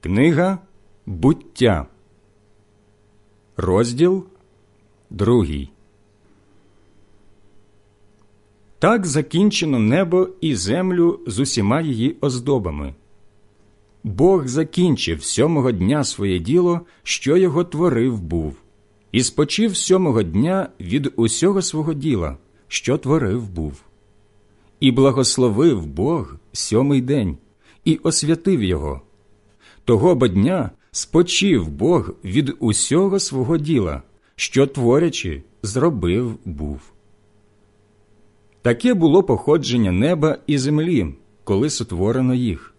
Книга буття, розділ другий. Так закінчено небо і землю з усіма її оздобами. Бог закінчив сьомого дня своє діло, що його творив був, і спочив сьомого дня від усього свого діла, що творив був, і благословив Бог сьомий день, і освятив його. Того бо дня спочив Бог від усього свого діла, що творячи, зробив був. Таке було походження неба і землі, коли сотворено їх.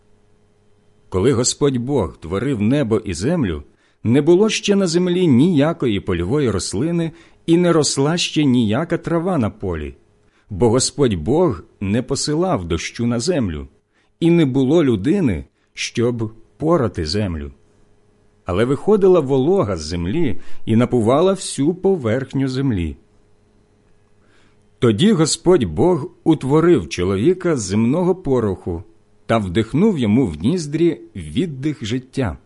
Коли Господь Бог творив небо і землю, не було ще на землі ніякої польової рослини і не росла ще ніяка трава на полі, бо Господь Бог не посилав дощу на землю, і не було людини, щоб порати землю. Але виходила волога з землі і напувала всю поверхню землі. Тоді Господь Бог утворив чоловіка з земного пороху та вдихнув йому в ніздрі віддих життя,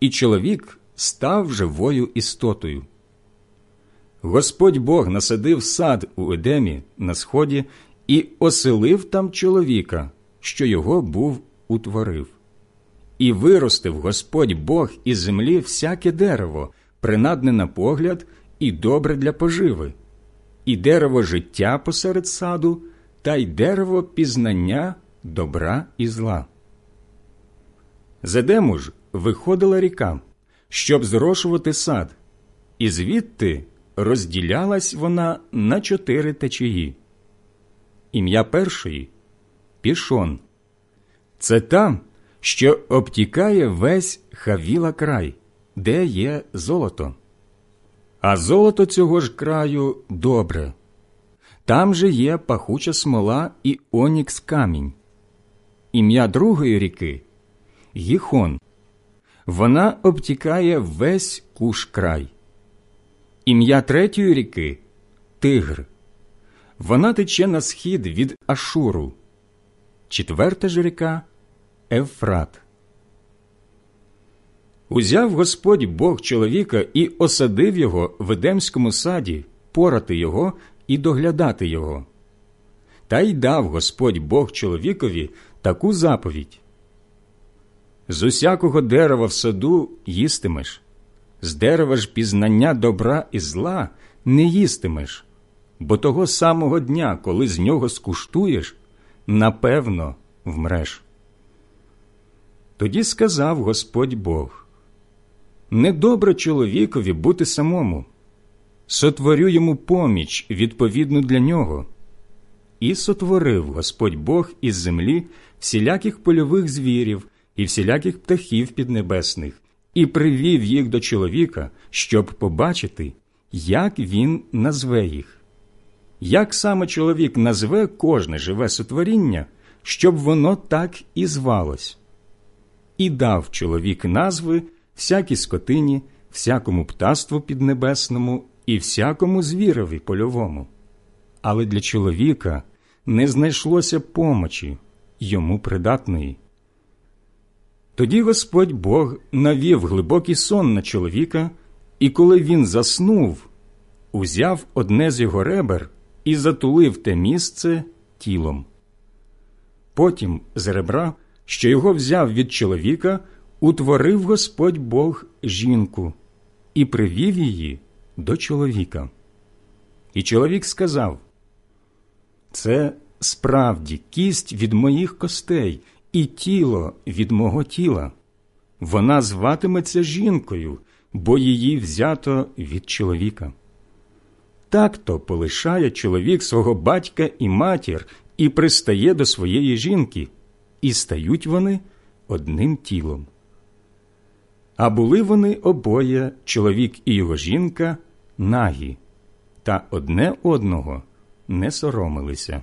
і чоловік став живою істотою. Господь Бог насадив сад у Едемі на сході і оселив там чоловіка, що його був утворив. І виростив Господь Бог із землі всяке дерево, принадне на погляд і добре для поживи, і дерево життя посеред саду, та й дерево пізнання добра і зла. З Едему ж виходила ріка, щоб зрошувати сад, і звідти розділялась вона на чотири течії. Ім'я першої пішон. Це там що обтікає весь хавіла край, де є золото. А золото цього ж краю добре. Там же є пахуча смола і онікс камінь. Ім'я другої ріки Гіхон. Вона обтікає весь куш край. Ім'я третьої ріки Тигр. Вона тече на схід від Ашуру. Четверта ж ріка Ефрат. Узяв Господь Бог чоловіка і осадив його в Едемському саді, порати його і доглядати його. Та й дав Господь Бог чоловікові таку заповідь: з усякого дерева в саду їстимеш, з дерева ж пізнання добра і зла не їстимеш, бо того самого дня, коли з нього скуштуєш, напевно вмреш. Тоді сказав Господь Бог Недобре чоловікові бути самому, сотворю йому поміч відповідну для нього. І сотворив Господь Бог із землі всіляких польових звірів і всіляких птахів піднебесних, і привів їх до чоловіка, щоб побачити, як він назве їх. Як саме чоловік назве кожне живе сотворіння, щоб воно так і звалось і дав чоловік назви всякій скотині, всякому птаству піднебесному і всякому звірові польовому. Але для чоловіка не знайшлося помочі йому придатної. Тоді Господь Бог навів глибокий сон на чоловіка, і коли він заснув, узяв одне з його ребер і затулив те місце тілом. Потім з ребра що його взяв від чоловіка, утворив Господь Бог жінку і привів її до чоловіка. І чоловік сказав: Це справді кість від моїх костей і тіло від мого тіла. Вона зватиметься жінкою, бо її взято від чоловіка. Так то полишає чоловік свого батька і матір і пристає до своєї жінки, і стають вони одним тілом. А були вони обоє, чоловік і його жінка, нагі, та одне одного не соромилися.